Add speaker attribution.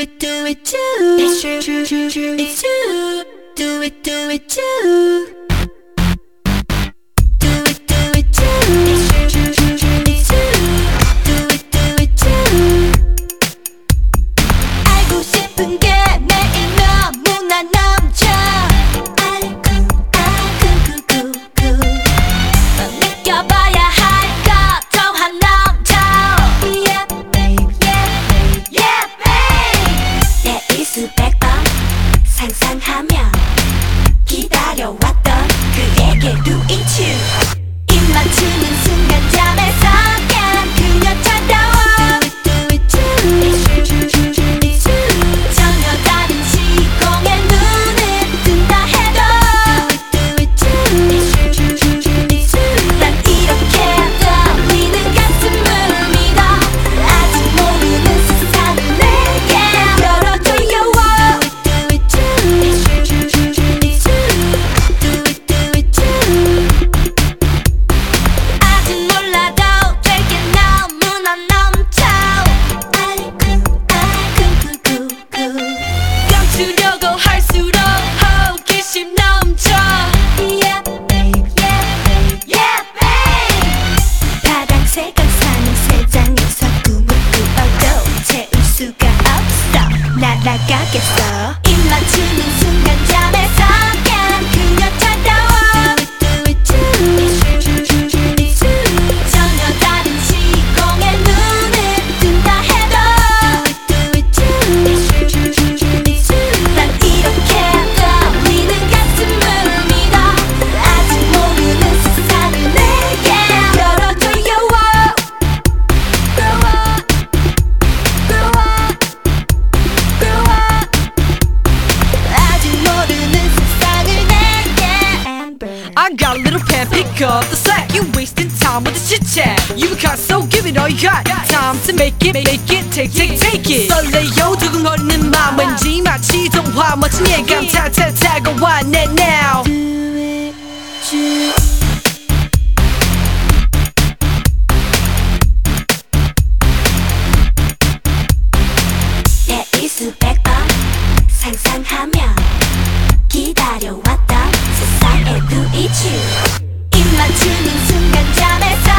Speaker 1: it, do it too. It's true, true, true, true. It's true. Do it, do it too. 나가겠어
Speaker 2: I got a little pen, pick up the slack. You wasting time with the chit chat. You got so give it all you got. Time to make it, make it, take, take, take it. 설레요 두근거리는 마음 왠지 마치 동화 멋진 예감 탈탈 다가와 내 now.
Speaker 1: Do it, do it. to back 에 구이치 입맞추는 순간 잠에서